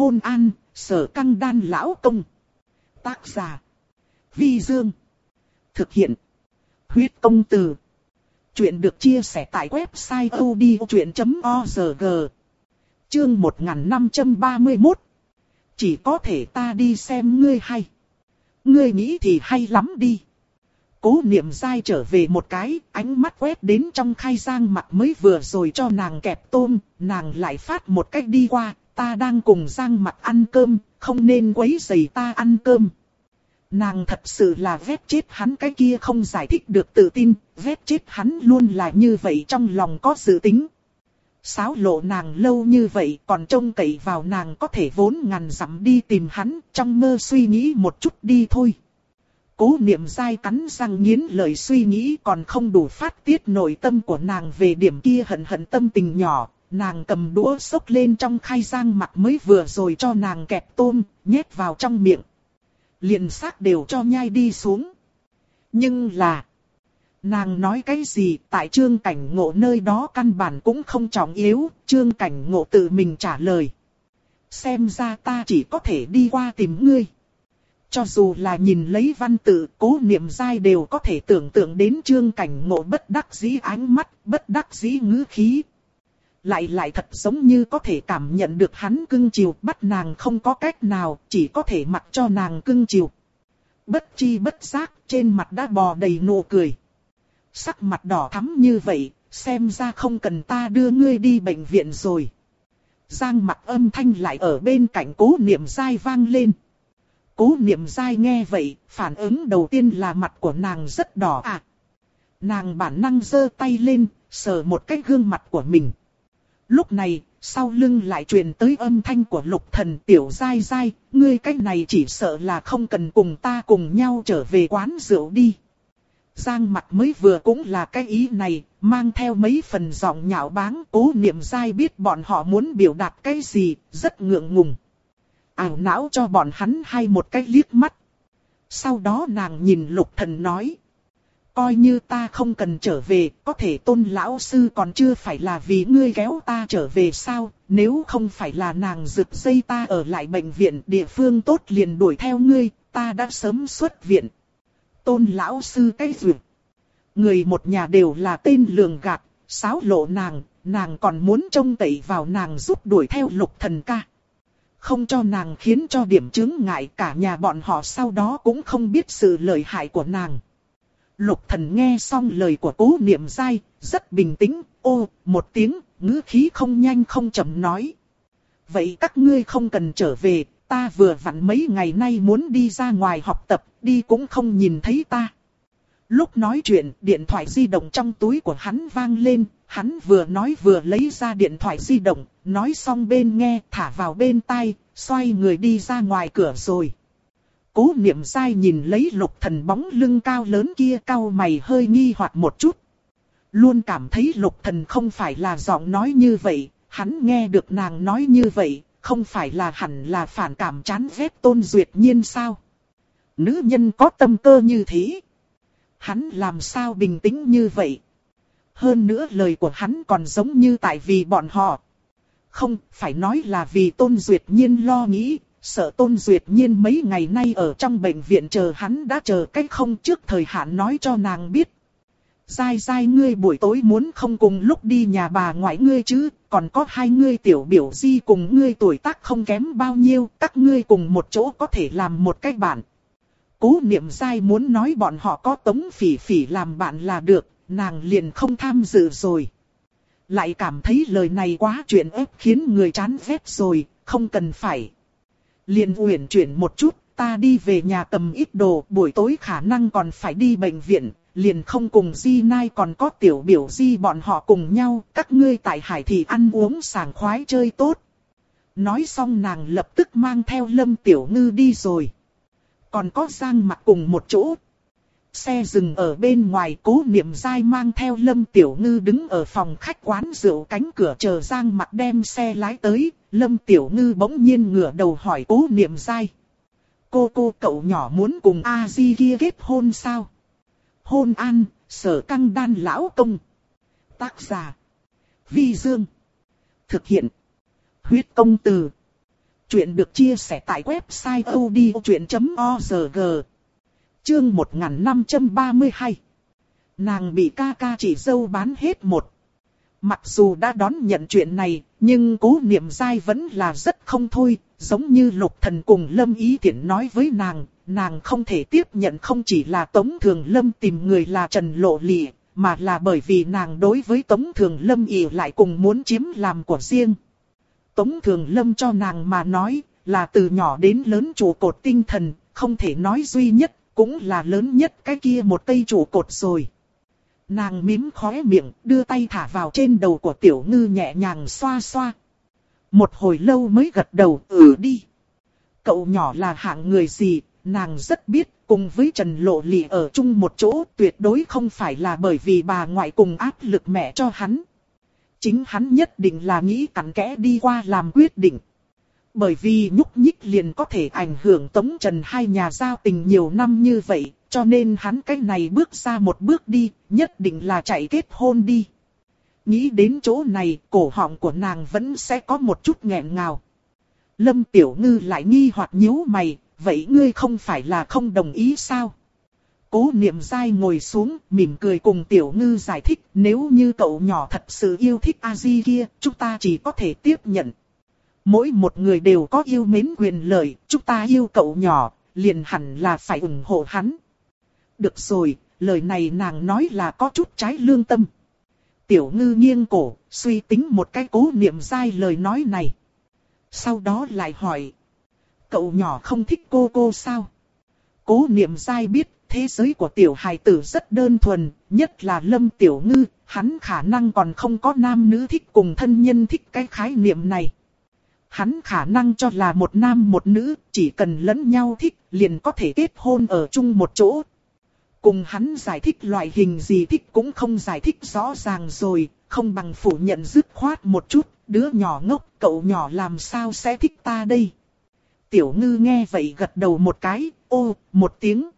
hôn an, sở căng đan lão công. Tác giả. Vi Dương. Thực hiện. Huyết công từ. Chuyện được chia sẻ tại website odchuyện.org. Chương 1531. Chỉ có thể ta đi xem ngươi hay. Ngươi nghĩ thì hay lắm đi. Cố niệm dai trở về một cái, ánh mắt quét đến trong khay giang mặt mới vừa rồi cho nàng kẹp tôm, nàng lại phát một cách đi qua, ta đang cùng giang mặt ăn cơm, không nên quấy rầy ta ăn cơm. Nàng thật sự là vết chết hắn cái kia không giải thích được tự tin, vết chết hắn luôn là như vậy trong lòng có dự tính. Sáo lộ nàng lâu như vậy còn trông cậy vào nàng có thể vốn ngàn dặm đi tìm hắn, trong mơ suy nghĩ một chút đi thôi. Cố niệm dai cắn răng nghiến lời suy nghĩ còn không đủ phát tiết nội tâm của nàng về điểm kia hận hận tâm tình nhỏ. Nàng cầm đũa xốc lên trong khay giang mặt mới vừa rồi cho nàng kẹp tôm, nhét vào trong miệng. Liền xác đều cho nhai đi xuống. Nhưng là... Nàng nói cái gì tại trương cảnh ngộ nơi đó căn bản cũng không trọng yếu, trương cảnh ngộ tự mình trả lời. Xem ra ta chỉ có thể đi qua tìm ngươi. Cho dù là nhìn lấy văn tự, cố niệm dai đều có thể tưởng tượng đến trương cảnh ngộ bất đắc dĩ ánh mắt, bất đắc dĩ ngữ khí. Lại lại thật giống như có thể cảm nhận được hắn cưng chiều bắt nàng không có cách nào, chỉ có thể mặc cho nàng cưng chiều. Bất chi bất giác, trên mặt đã bò đầy nụ cười. Sắc mặt đỏ thắm như vậy, xem ra không cần ta đưa ngươi đi bệnh viện rồi. Giang mặt âm thanh lại ở bên cạnh cố niệm dai vang lên. Cố niệm dai nghe vậy, phản ứng đầu tiên là mặt của nàng rất đỏ ạ. À. Nàng bản năng giơ tay lên, sờ một cái gương mặt của mình. Lúc này, sau lưng lại truyền tới âm thanh của lục thần tiểu dai dai, ngươi cách này chỉ sợ là không cần cùng ta cùng nhau trở về quán rượu đi. Giang mặt mới vừa cũng là cái ý này, mang theo mấy phần giọng nhạo báng cố niệm dai biết bọn họ muốn biểu đạt cái gì, rất ngượng ngùng ảo não cho bọn hắn hay một cái liếc mắt. Sau đó nàng nhìn lục thần nói. Coi như ta không cần trở về, có thể tôn lão sư còn chưa phải là vì ngươi kéo ta trở về sao, nếu không phải là nàng rực dây ta ở lại bệnh viện địa phương tốt liền đuổi theo ngươi, ta đã sớm xuất viện. Tôn lão sư cái duyệt. Người một nhà đều là tên lường gạt, sáo lộ nàng, nàng còn muốn trông tẩy vào nàng giúp đuổi theo lục thần ca không cho nàng khiến cho điểm chứng ngại cả nhà bọn họ sau đó cũng không biết sự lợi hại của nàng. Lục thần nghe xong lời của cố niệm dai, rất bình tĩnh, ô, một tiếng, ngữ khí không nhanh không chậm nói. Vậy các ngươi không cần trở về, ta vừa vặn mấy ngày nay muốn đi ra ngoài học tập, đi cũng không nhìn thấy ta. Lúc nói chuyện, điện thoại di động trong túi của hắn vang lên, hắn vừa nói vừa lấy ra điện thoại di động, nói xong bên nghe, thả vào bên tai, xoay người đi ra ngoài cửa rồi. Cố niệm sai nhìn lấy lục thần bóng lưng cao lớn kia cao mày hơi nghi hoặc một chút. Luôn cảm thấy lục thần không phải là giọng nói như vậy, hắn nghe được nàng nói như vậy, không phải là hẳn là phản cảm chán ghét tôn duyệt nhiên sao. Nữ nhân có tâm cơ như thế. Hắn làm sao bình tĩnh như vậy? Hơn nữa lời của hắn còn giống như tại vì bọn họ. Không, phải nói là vì Tôn Duyệt Nhiên lo nghĩ, sợ Tôn Duyệt Nhiên mấy ngày nay ở trong bệnh viện chờ hắn đã chờ cách không trước thời hạn nói cho nàng biết. Dai dai ngươi buổi tối muốn không cùng lúc đi nhà bà ngoại ngươi chứ, còn có hai ngươi tiểu biểu di cùng ngươi tuổi tác không kém bao nhiêu, các ngươi cùng một chỗ có thể làm một cách bạn. Cố niệm dai muốn nói bọn họ có tống phỉ phỉ làm bạn là được, nàng liền không tham dự rồi. Lại cảm thấy lời này quá chuyện ép khiến người chán ghét rồi, không cần phải. Liền uyển chuyển một chút, ta đi về nhà tầm ít đồ, buổi tối khả năng còn phải đi bệnh viện, liền không cùng Di Nai còn có tiểu biểu Di bọn họ cùng nhau, các ngươi tại hải thị ăn uống sảng khoái chơi tốt. Nói xong nàng lập tức mang theo Lâm Tiểu Ngư đi rồi. Còn có Giang mặt cùng một chỗ, Xe dừng ở bên ngoài cố niệm dai mang theo Lâm Tiểu Ngư đứng ở phòng khách quán rượu cánh cửa chờ Giang mặt đem xe lái tới. Lâm Tiểu Ngư bỗng nhiên ngửa đầu hỏi cố niệm dai. Cô cô cậu nhỏ muốn cùng A-di kia kết hôn sao? Hôn an, sở căng đan lão công. Tác giả. Vi Dương. Thực hiện. Huyết công từ. Chuyện được chia sẻ tại website odchuyện.org. Chương 1532. Nàng bị ca ca chỉ dâu bán hết một. Mặc dù đã đón nhận chuyện này, nhưng cố niệm dai vẫn là rất không thôi, giống như lục thần cùng lâm ý tiện nói với nàng, nàng không thể tiếp nhận không chỉ là Tống Thường Lâm tìm người là Trần Lộ Lị, mà là bởi vì nàng đối với Tống Thường Lâm ỉ lại cùng muốn chiếm làm của riêng. Tống Thường Lâm cho nàng mà nói, là từ nhỏ đến lớn trụ cột tinh thần, không thể nói duy nhất, cũng là lớn nhất cái kia một cây trụ cột rồi. Nàng mím khóe miệng, đưa tay thả vào trên đầu của tiểu ngư nhẹ nhàng xoa xoa. Một hồi lâu mới gật đầu, ừ đi. Cậu nhỏ là hạng người gì, nàng rất biết, cùng với Trần Lộ Lị ở chung một chỗ tuyệt đối không phải là bởi vì bà ngoại cùng áp lực mẹ cho hắn. Chính hắn nhất định là nghĩ cặn kẽ đi qua làm quyết định. Bởi vì nhúc nhích liền có thể ảnh hưởng Tống Trần hai nhà giao tình nhiều năm như vậy, cho nên hắn cái này bước ra một bước đi, nhất định là chạy kết hôn đi. Nghĩ đến chỗ này, cổ họng của nàng vẫn sẽ có một chút nghẹn ngào. Lâm Tiểu Ngư lại nghi hoặc nhíu mày, vậy ngươi không phải là không đồng ý sao? Cố niệm dai ngồi xuống, mỉm cười cùng Tiểu Ngư giải thích, nếu như cậu nhỏ thật sự yêu thích A-di kia, chúng ta chỉ có thể tiếp nhận. Mỗi một người đều có yêu mến quyền lợi, chúng ta yêu cậu nhỏ, liền hẳn là phải ủng hộ hắn. Được rồi, lời này nàng nói là có chút trái lương tâm. Tiểu ngư nghiêng cổ, suy tính một cái cố niệm sai lời nói này. Sau đó lại hỏi. Cậu nhỏ không thích cô cô sao? Cố niệm sai biết thế giới của tiểu hài tử rất đơn thuần, nhất là lâm tiểu ngư, hắn khả năng còn không có nam nữ thích cùng thân nhân thích cái khái niệm này. Hắn khả năng cho là một nam một nữ, chỉ cần lẫn nhau thích, liền có thể kết hôn ở chung một chỗ. Cùng hắn giải thích loại hình gì thích cũng không giải thích rõ ràng rồi, không bằng phủ nhận dứt khoát một chút, đứa nhỏ ngốc, cậu nhỏ làm sao sẽ thích ta đây. Tiểu ngư nghe vậy gật đầu một cái, ô, một tiếng.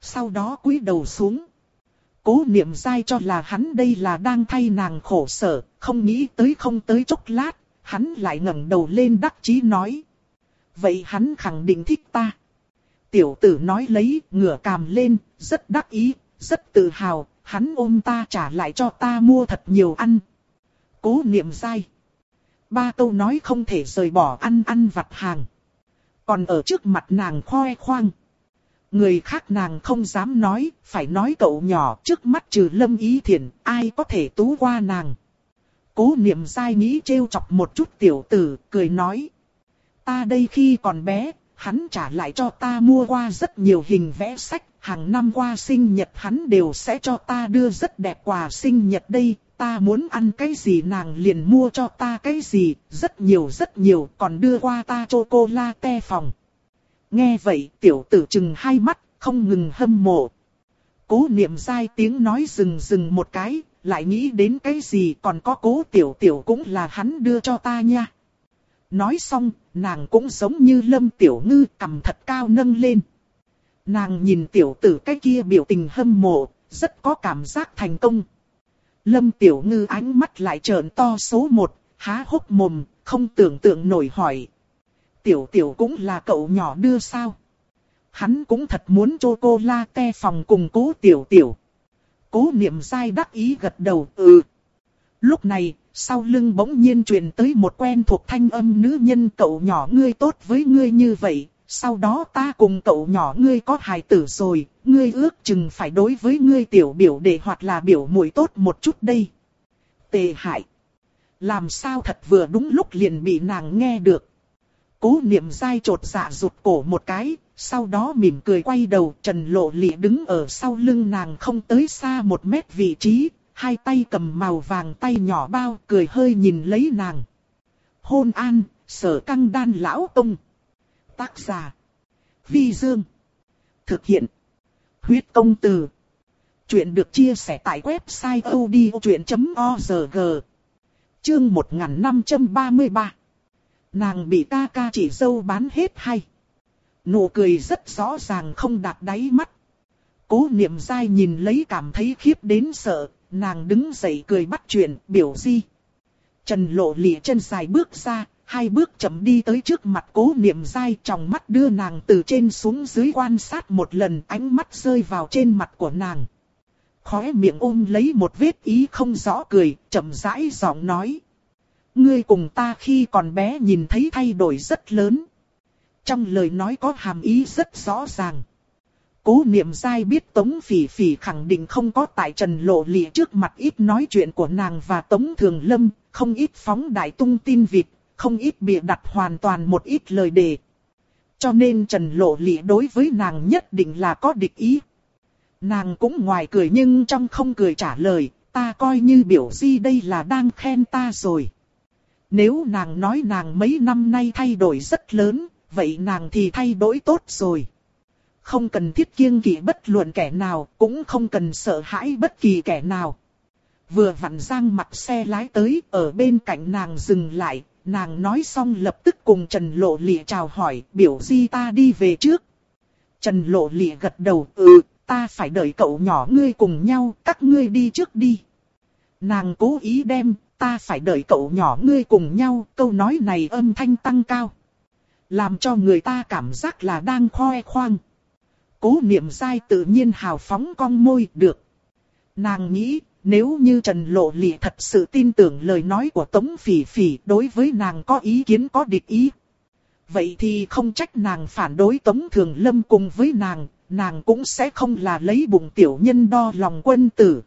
Sau đó cúi đầu xuống. Cố niệm dai cho là hắn đây là đang thay nàng khổ sở, không nghĩ tới không tới chốc lát, hắn lại ngẩng đầu lên đắc chí nói. Vậy hắn khẳng định thích ta. Tiểu tử nói lấy, ngửa càm lên, rất đắc ý, rất tự hào, hắn ôm ta trả lại cho ta mua thật nhiều ăn. Cố niệm sai. Ba câu nói không thể rời bỏ ăn ăn vặt hàng. Còn ở trước mặt nàng khoe khoang. Người khác nàng không dám nói, phải nói cậu nhỏ trước mắt trừ lâm ý thiện, ai có thể tú qua nàng. Cố niệm dai nghĩ trêu chọc một chút tiểu tử, cười nói. Ta đây khi còn bé, hắn trả lại cho ta mua qua rất nhiều hình vẽ sách, hàng năm qua sinh nhật hắn đều sẽ cho ta đưa rất đẹp quà sinh nhật đây, ta muốn ăn cái gì nàng liền mua cho ta cái gì, rất nhiều rất nhiều, còn đưa qua ta chocolate phòng. Nghe vậy tiểu tử chừng hai mắt, không ngừng hâm mộ. Cố niệm dai tiếng nói dừng dừng một cái, lại nghĩ đến cái gì còn có cố tiểu tiểu cũng là hắn đưa cho ta nha. Nói xong, nàng cũng giống như lâm tiểu ngư cầm thật cao nâng lên. Nàng nhìn tiểu tử cái kia biểu tình hâm mộ, rất có cảm giác thành công. Lâm tiểu ngư ánh mắt lại trợn to số một, há hốc mồm, không tưởng tượng nổi hỏi. Tiểu tiểu cũng là cậu nhỏ đưa sao? Hắn cũng thật muốn cho cô la te phòng cùng cố tiểu tiểu. Cố niệm dai đắc ý gật đầu, ừ. Lúc này, sau lưng bỗng nhiên truyền tới một quen thuộc thanh âm nữ nhân cậu nhỏ ngươi tốt với ngươi như vậy, sau đó ta cùng cậu nhỏ ngươi có hài tử rồi, ngươi ước chừng phải đối với ngươi tiểu biểu đệ hoặc là biểu muội tốt một chút đây. Tề hại. Làm sao thật vừa đúng lúc liền bị nàng nghe được. Cố niệm dai trột dạ rụt cổ một cái, sau đó mỉm cười quay đầu trần lộ lị đứng ở sau lưng nàng không tới xa một mét vị trí, hai tay cầm màu vàng tay nhỏ bao cười hơi nhìn lấy nàng. Hôn an, sở căng đan lão ông. Tác giả. Vi Dương. Thực hiện. Huyết công từ. Chuyện được chia sẻ tại website odchuyện.org. Chương 1533. Nàng bị ca ca chỉ dâu bán hết hay. Nụ cười rất rõ ràng không đạt đáy mắt. Cố niệm dai nhìn lấy cảm thấy khiếp đến sợ, nàng đứng dậy cười bắt chuyện, biểu di. Trần lộ lịa chân dài bước ra, hai bước chậm đi tới trước mặt cố niệm dai trong mắt đưa nàng từ trên xuống dưới quan sát một lần ánh mắt rơi vào trên mặt của nàng. Khóe miệng ôm lấy một vết ý không rõ cười, chậm rãi giọng nói. Ngươi cùng ta khi còn bé nhìn thấy thay đổi rất lớn. Trong lời nói có hàm ý rất rõ ràng. Cố niệm dai biết Tống Phỉ Phỉ khẳng định không có tại Trần Lộ Lị trước mặt ít nói chuyện của nàng và Tống Thường Lâm, không ít phóng đại tung tin vịt, không ít bịa đặt hoàn toàn một ít lời đề. Cho nên Trần Lộ Lị đối với nàng nhất định là có địch ý. Nàng cũng ngoài cười nhưng trong không cười trả lời, ta coi như biểu di đây là đang khen ta rồi. Nếu nàng nói nàng mấy năm nay thay đổi rất lớn, vậy nàng thì thay đổi tốt rồi. Không cần thiết kiêng kỵ bất luận kẻ nào, cũng không cần sợ hãi bất kỳ kẻ nào. Vừa vặn giang mặt xe lái tới, ở bên cạnh nàng dừng lại, nàng nói xong lập tức cùng Trần Lộ Lịa chào hỏi, biểu di ta đi về trước. Trần Lộ Lịa gật đầu, ừ, ta phải đợi cậu nhỏ ngươi cùng nhau, các ngươi đi trước đi. Nàng cố ý đem, ta phải đợi cậu nhỏ ngươi cùng nhau, câu nói này âm thanh tăng cao. Làm cho người ta cảm giác là đang khoe khoang. Cố niệm dai tự nhiên hào phóng cong môi được. Nàng nghĩ, nếu như Trần Lộ Lị thật sự tin tưởng lời nói của Tống Phỉ Phỉ đối với nàng có ý kiến có địch ý. Vậy thì không trách nàng phản đối Tống Thường Lâm cùng với nàng, nàng cũng sẽ không là lấy bụng tiểu nhân đo lòng quân tử.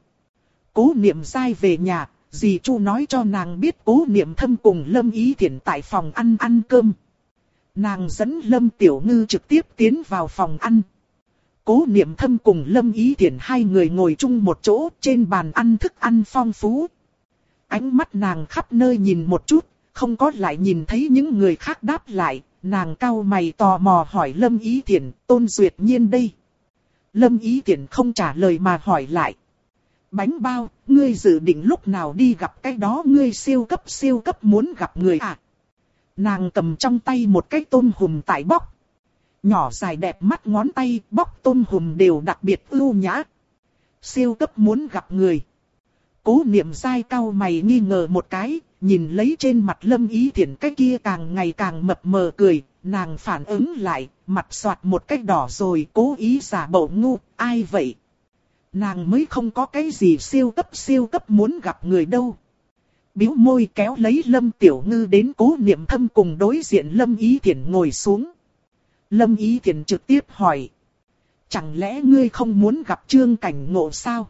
Cố niệm dai về nhà, dì Chu nói cho nàng biết cố niệm thâm cùng Lâm Ý Thiển tại phòng ăn ăn cơm. Nàng dẫn Lâm Tiểu Ngư trực tiếp tiến vào phòng ăn. Cố niệm thâm cùng Lâm Ý Thiển hai người ngồi chung một chỗ trên bàn ăn thức ăn phong phú. Ánh mắt nàng khắp nơi nhìn một chút, không có lại nhìn thấy những người khác đáp lại, nàng cau mày tò mò hỏi Lâm Ý Thiển, tôn duyệt nhiên đây. Lâm Ý Thiển không trả lời mà hỏi lại. Bánh bao, ngươi dự định lúc nào đi gặp cái đó ngươi siêu cấp siêu cấp muốn gặp người à? Nàng cầm trong tay một cái tôm hùm tại bóc. Nhỏ dài đẹp mắt ngón tay bóc tôm hùm đều đặc biệt ưu nhã. Siêu cấp muốn gặp người. Cố niệm dai cao mày nghi ngờ một cái, nhìn lấy trên mặt lâm ý thiện cái kia càng ngày càng mập mờ cười, nàng phản ứng lại, mặt soạt một cách đỏ rồi cố ý giả bộ ngu, ai vậy? Nàng mới không có cái gì siêu cấp siêu cấp muốn gặp người đâu. Biếu môi kéo lấy Lâm Tiểu Ngư đến cố niệm thâm cùng đối diện Lâm Ý Thiển ngồi xuống. Lâm Ý Thiển trực tiếp hỏi. Chẳng lẽ ngươi không muốn gặp trương cảnh ngộ sao?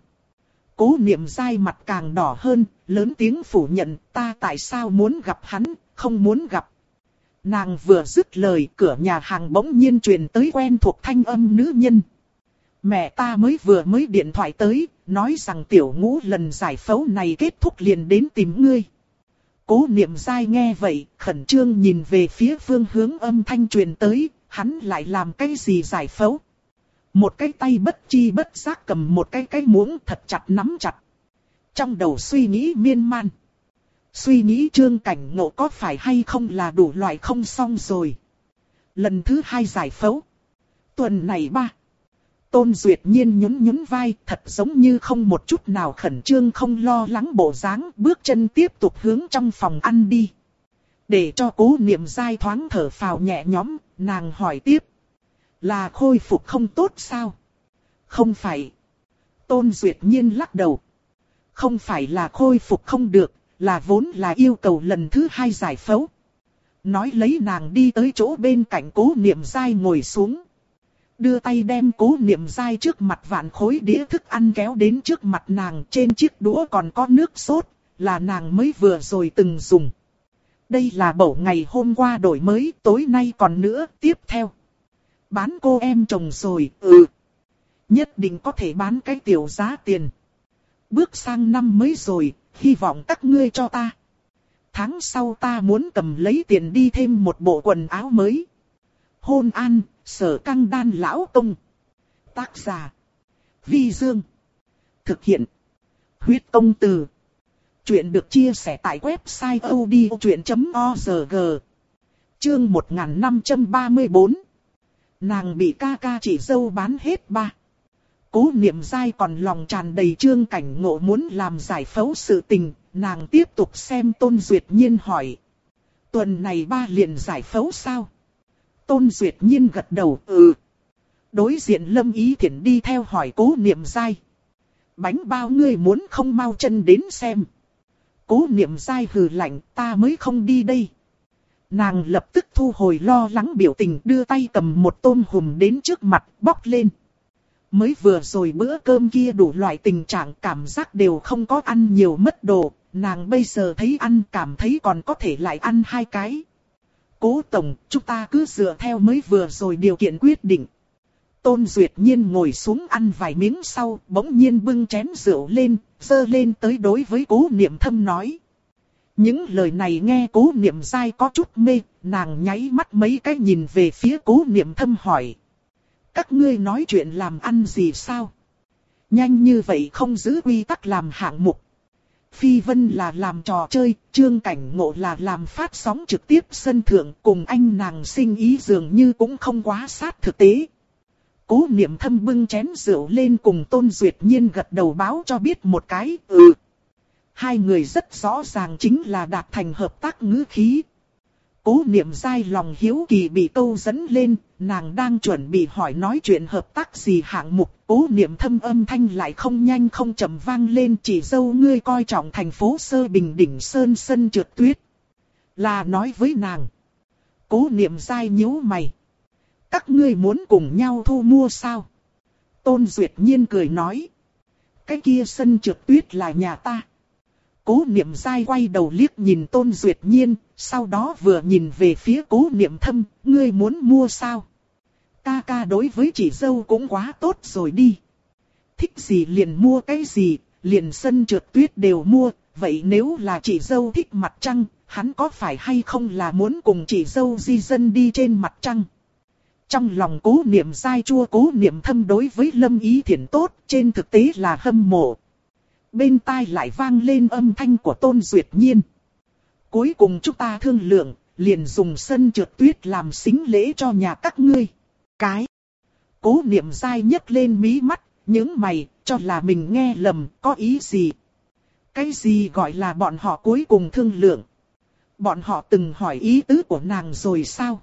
Cố niệm dai mặt càng đỏ hơn, lớn tiếng phủ nhận ta tại sao muốn gặp hắn, không muốn gặp. Nàng vừa dứt lời cửa nhà hàng bỗng nhiên truyền tới quen thuộc thanh âm nữ nhân. Mẹ ta mới vừa mới điện thoại tới, nói rằng tiểu ngũ lần giải phẫu này kết thúc liền đến tìm ngươi. Cố niệm dai nghe vậy, khẩn trương nhìn về phía phương hướng âm thanh truyền tới, hắn lại làm cái gì giải phẫu. Một cái tay bất chi bất giác cầm một cái cái muỗng thật chặt nắm chặt. Trong đầu suy nghĩ miên man. Suy nghĩ trương cảnh ngộ có phải hay không là đủ loại không xong rồi. Lần thứ hai giải phẫu. Tuần này ba. Tôn Duyệt Nhiên nhún nhún vai, thật giống như không một chút nào khẩn trương không lo lắng bộ dáng, bước chân tiếp tục hướng trong phòng ăn đi. Để cho cố niệm dai thoáng thở phào nhẹ nhõm, nàng hỏi tiếp. Là khôi phục không tốt sao? Không phải. Tôn Duyệt Nhiên lắc đầu. Không phải là khôi phục không được, là vốn là yêu cầu lần thứ hai giải phẫu. Nói lấy nàng đi tới chỗ bên cạnh cố niệm dai ngồi xuống. Đưa tay đem cố niệm dai trước mặt vạn khối đĩa thức ăn kéo đến trước mặt nàng trên chiếc đũa còn có nước sốt, là nàng mới vừa rồi từng dùng. Đây là bổ ngày hôm qua đổi mới, tối nay còn nữa, tiếp theo. Bán cô em chồng rồi, ừ. Nhất định có thể bán cái tiểu giá tiền. Bước sang năm mới rồi, hy vọng các ngươi cho ta. Tháng sau ta muốn cầm lấy tiền đi thêm một bộ quần áo mới. Hôn an, sở căng đan lão công. Tác giả. Vi Dương. Thực hiện. Huyết công từ. Chuyện được chia sẻ tại website odchuyện.org. Chương 1534. Nàng bị ca ca chỉ dâu bán hết ba. Cố niệm dai còn lòng tràn đầy trương cảnh ngộ muốn làm giải phẫu sự tình, nàng tiếp tục xem tôn duyệt nhiên hỏi. Tuần này ba liền giải phẫu sao? Tôn Duyệt Nhiên gật đầu, ừ. Đối diện Lâm Ý Thiển đi theo hỏi cố niệm dai. Bánh bao ngươi muốn không mau chân đến xem. Cố niệm dai hừ lạnh, ta mới không đi đây. Nàng lập tức thu hồi lo lắng biểu tình đưa tay cầm một tôm hùm đến trước mặt, bóc lên. Mới vừa rồi bữa cơm kia đủ loại tình trạng cảm giác đều không có ăn nhiều mất đồ, nàng bây giờ thấy ăn cảm thấy còn có thể lại ăn hai cái. Cố Tổng, chúng ta cứ dựa theo mới vừa rồi điều kiện quyết định. Tôn Duyệt Nhiên ngồi xuống ăn vài miếng sau, bỗng nhiên bưng chén rượu lên, dơ lên tới đối với cố niệm thâm nói. Những lời này nghe cố niệm dai có chút mê, nàng nháy mắt mấy cái nhìn về phía cố niệm thâm hỏi. Các ngươi nói chuyện làm ăn gì sao? Nhanh như vậy không giữ quy tắc làm hạng mục. Phi Vân là làm trò chơi, Trương Cảnh Ngộ là làm phát sóng trực tiếp sân thượng cùng anh nàng sinh ý dường như cũng không quá sát thực tế. Cố niệm thâm bưng chén rượu lên cùng Tôn Duyệt Nhiên gật đầu báo cho biết một cái, ừ. Hai người rất rõ ràng chính là đạt thành hợp tác ngữ khí. Cố niệm dai lòng hiếu kỳ bị câu dẫn lên, nàng đang chuẩn bị hỏi nói chuyện hợp tác gì hạng mục. Cố niệm thâm âm thanh lại không nhanh không chậm vang lên chỉ dâu ngươi coi trọng thành phố Sơ Bình Đỉnh Sơn Sân trượt tuyết. Là nói với nàng. Cố niệm dai nhíu mày. Các ngươi muốn cùng nhau thu mua sao? Tôn Duyệt Nhiên cười nói. Cái kia sân trượt tuyết là nhà ta. Cố niệm dai quay đầu liếc nhìn Tôn Duyệt Nhiên, sau đó vừa nhìn về phía cố niệm thâm, ngươi muốn mua sao? Ca ca đối với chị dâu cũng quá tốt rồi đi. Thích gì liền mua cái gì, liền sân trượt tuyết đều mua, vậy nếu là chị dâu thích mặt trăng, hắn có phải hay không là muốn cùng chị dâu di dân đi trên mặt trăng? Trong lòng cố niệm dai chua cố niệm thâm đối với lâm ý thiện tốt, trên thực tế là hâm mộ. Bên tai lại vang lên âm thanh của Tôn Duyệt Nhiên. Cuối cùng chúng ta thương lượng, liền dùng sân trượt tuyết làm xính lễ cho nhà các ngươi. Cái. Cố niệm dai nhấc lên mí mắt, những mày, cho là mình nghe lầm, có ý gì? Cái gì gọi là bọn họ cuối cùng thương lượng? Bọn họ từng hỏi ý tứ của nàng rồi sao?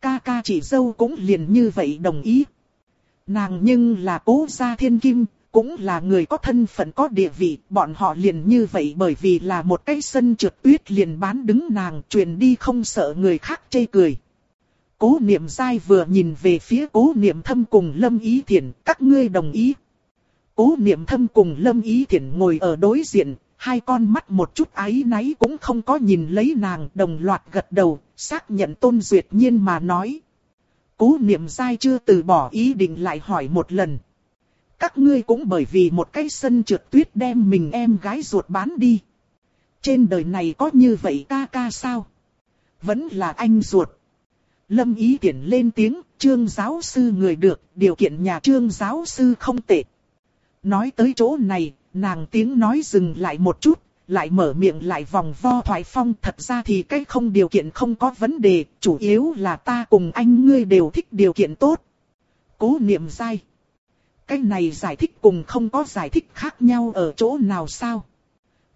Ca ca chị dâu cũng liền như vậy đồng ý. Nàng nhưng là cố gia thiên kim, cũng là người có thân phận có địa vị, bọn họ liền như vậy bởi vì là một cái sân trượt tuyết liền bán đứng nàng truyền đi không sợ người khác chê cười. Cố niệm dai vừa nhìn về phía cố niệm thâm cùng lâm ý thiện, các ngươi đồng ý. Cố niệm thâm cùng lâm ý thiện ngồi ở đối diện, hai con mắt một chút áy náy cũng không có nhìn lấy nàng đồng loạt gật đầu, xác nhận tôn duyệt nhiên mà nói. Cố niệm dai chưa từ bỏ ý định lại hỏi một lần. Các ngươi cũng bởi vì một cái sân trượt tuyết đem mình em gái ruột bán đi. Trên đời này có như vậy ca ca sao? Vẫn là anh ruột. Lâm ý tiện lên tiếng, trương giáo sư người được, điều kiện nhà trương giáo sư không tệ. Nói tới chỗ này, nàng tiếng nói dừng lại một chút, lại mở miệng lại vòng vo thoại phong. Thật ra thì cái không điều kiện không có vấn đề, chủ yếu là ta cùng anh ngươi đều thích điều kiện tốt. Cố niệm dai. Cái này giải thích cùng không có giải thích khác nhau ở chỗ nào sao?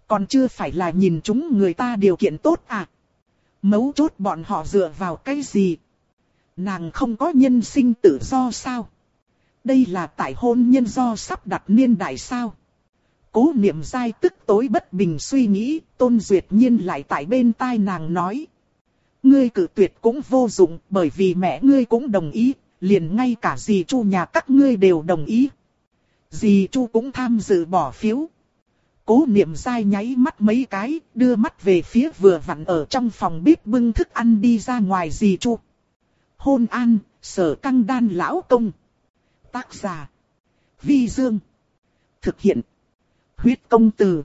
Còn chưa phải là nhìn chúng người ta điều kiện tốt à? Mấu chốt bọn họ dựa vào cái gì? Nàng không có nhân sinh tự do sao? Đây là tại hôn nhân do sắp đặt niên đại sao? Cố niệm dai tức tối bất bình suy nghĩ, tôn duyệt nhiên lại tại bên tai nàng nói. Ngươi cử tuyệt cũng vô dụng bởi vì mẹ ngươi cũng đồng ý, liền ngay cả dì chu nhà các ngươi đều đồng ý. Dì chu cũng tham dự bỏ phiếu. Cố niệm dai nháy mắt mấy cái, đưa mắt về phía vừa vặn ở trong phòng bếp bưng thức ăn đi ra ngoài dì chu. Hôn an, sở căng đan lão công. Tác giả. Vi Dương. Thực hiện. Huyết công từ.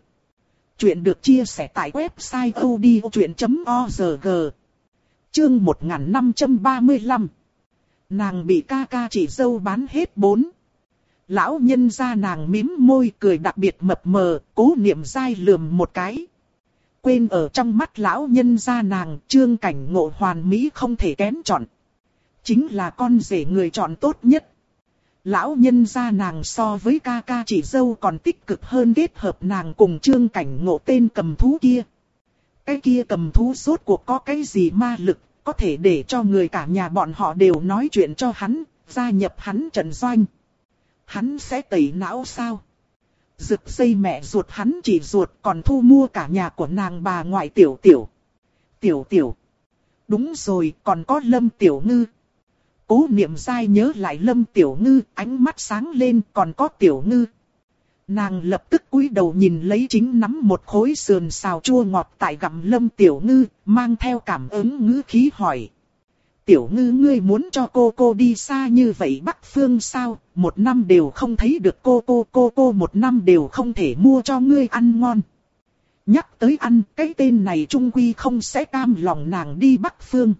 Chuyện được chia sẻ tại website odchuyện.org. Chương 1535. Nàng bị ca ca chỉ dâu bán hết bốn. Lão nhân ra nàng mím môi cười đặc biệt mập mờ, cố niệm dai lườm một cái. Quên ở trong mắt lão nhân ra nàng trương cảnh ngộ hoàn mỹ không thể kén chọn. Chính là con rể người chọn tốt nhất. Lão nhân ra nàng so với ca ca chỉ dâu còn tích cực hơn kết hợp nàng cùng trương cảnh ngộ tên cầm thú kia. cái kia cầm thú suốt cuộc có cái gì ma lực, có thể để cho người cả nhà bọn họ đều nói chuyện cho hắn, gia nhập hắn trần doanh. Hắn sẽ tẩy não sao? Rực xây mẹ ruột hắn chỉ ruột còn thu mua cả nhà của nàng bà ngoại tiểu tiểu. Tiểu tiểu. Đúng rồi, còn có lâm tiểu ngư. Cố niệm dai nhớ lại lâm tiểu ngư, ánh mắt sáng lên còn có tiểu ngư. Nàng lập tức cúi đầu nhìn lấy chính nắm một khối sườn xào chua ngọt tại gặm lâm tiểu ngư, mang theo cảm ứng ngữ khí hỏi. Tiểu ngư ngươi muốn cho cô cô đi xa như vậy Bắc Phương sao, một năm đều không thấy được cô cô cô cô một năm đều không thể mua cho ngươi ăn ngon. Nhắc tới ăn, cái tên này trung quy không sẽ cam lòng nàng đi Bắc Phương.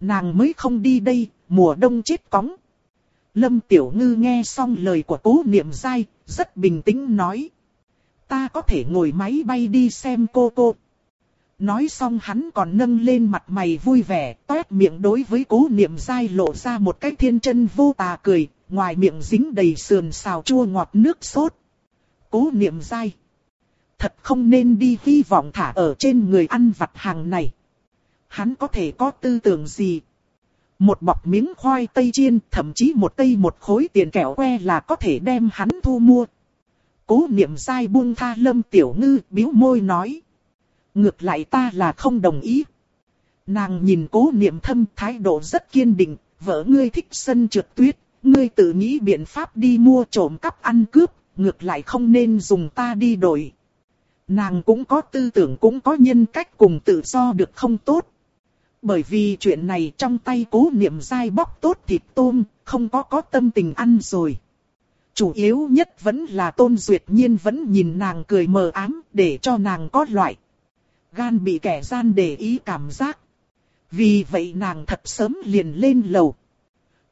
Nàng mới không đi đây, mùa đông chết cóng. Lâm Tiểu Ngư nghe xong lời của cố niệm dai, rất bình tĩnh nói. Ta có thể ngồi máy bay đi xem cô cô. Nói xong hắn còn nâng lên mặt mày vui vẻ, toét miệng đối với cố niệm dai lộ ra một cái thiên chân vô tà cười, ngoài miệng dính đầy sườn xào chua ngọt nước sốt. Cố niệm dai. Thật không nên đi hy vọng thả ở trên người ăn vặt hàng này. Hắn có thể có tư tưởng gì? Một bọc miếng khoai tây chiên, thậm chí một cây một khối tiền kẹo que là có thể đem hắn thu mua. Cố niệm sai buông tha lâm tiểu ngư, biếu môi nói. Ngược lại ta là không đồng ý. Nàng nhìn cố niệm thâm thái độ rất kiên định, vợ ngươi thích sân trượt tuyết, ngươi tự nghĩ biện pháp đi mua trộm cắp ăn cướp, ngược lại không nên dùng ta đi đổi. Nàng cũng có tư tưởng cũng có nhân cách cùng tự do được không tốt. Bởi vì chuyện này trong tay cố niệm dai bóc tốt thịt tôm, không có có tâm tình ăn rồi. Chủ yếu nhất vẫn là tôn duyệt nhiên vẫn nhìn nàng cười mờ ám để cho nàng có loại. Gan bị kẻ gian để ý cảm giác. Vì vậy nàng thật sớm liền lên lầu.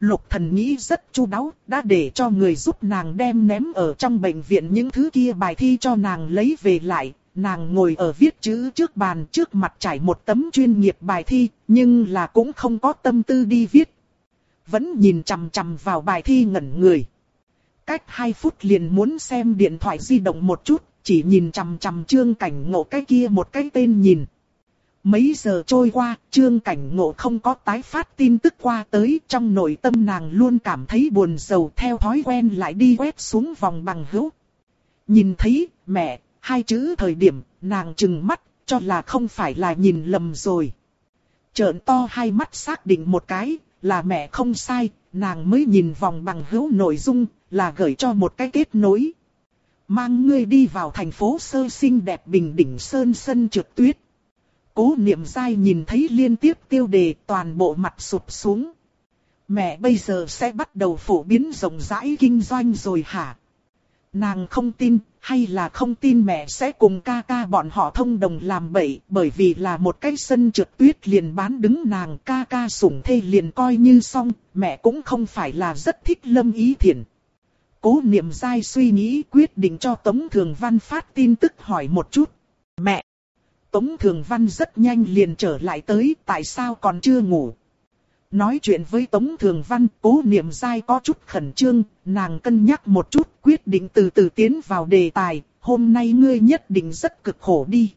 Lục thần nghĩ rất chu đáo, đã để cho người giúp nàng đem ném ở trong bệnh viện những thứ kia bài thi cho nàng lấy về lại. Nàng ngồi ở viết chữ trước bàn trước mặt trải một tấm chuyên nghiệp bài thi, nhưng là cũng không có tâm tư đi viết. Vẫn nhìn chằm chằm vào bài thi ngẩn người. Cách 2 phút liền muốn xem điện thoại di động một chút, chỉ nhìn chằm chằm trương cảnh ngộ cái kia một cái tên nhìn. Mấy giờ trôi qua, trương cảnh ngộ không có tái phát tin tức qua tới, trong nội tâm nàng luôn cảm thấy buồn sầu theo thói quen lại đi quét xuống vòng bằng hữu. Nhìn thấy, mẹ, hai chữ thời điểm, nàng chừng mắt, cho là không phải là nhìn lầm rồi. Trợn to hai mắt xác định một cái, là mẹ không sai, nàng mới nhìn vòng bằng hữu nội dung, là gửi cho một cái kết nối. Mang ngươi đi vào thành phố sơ sinh đẹp bình đỉnh sơn sân trượt tuyết. Cố niệm dai nhìn thấy liên tiếp tiêu đề toàn bộ mặt sụp xuống. Mẹ bây giờ sẽ bắt đầu phổ biến rộng rãi kinh doanh rồi hả? Nàng không tin, hay là không tin mẹ sẽ cùng ca ca bọn họ thông đồng làm bậy, bởi vì là một cái sân trượt tuyết liền bán đứng nàng ca ca sủng thê liền coi như xong, mẹ cũng không phải là rất thích lâm ý thiện. Cố niệm dai suy nghĩ quyết định cho Tống Thường Văn phát tin tức hỏi một chút. Mẹ! Tống Thường Văn rất nhanh liền trở lại tới, tại sao còn chưa ngủ? Nói chuyện với Tống Thường Văn, cố niệm dai có chút khẩn trương, nàng cân nhắc một chút, quyết định từ từ tiến vào đề tài, hôm nay ngươi nhất định rất cực khổ đi.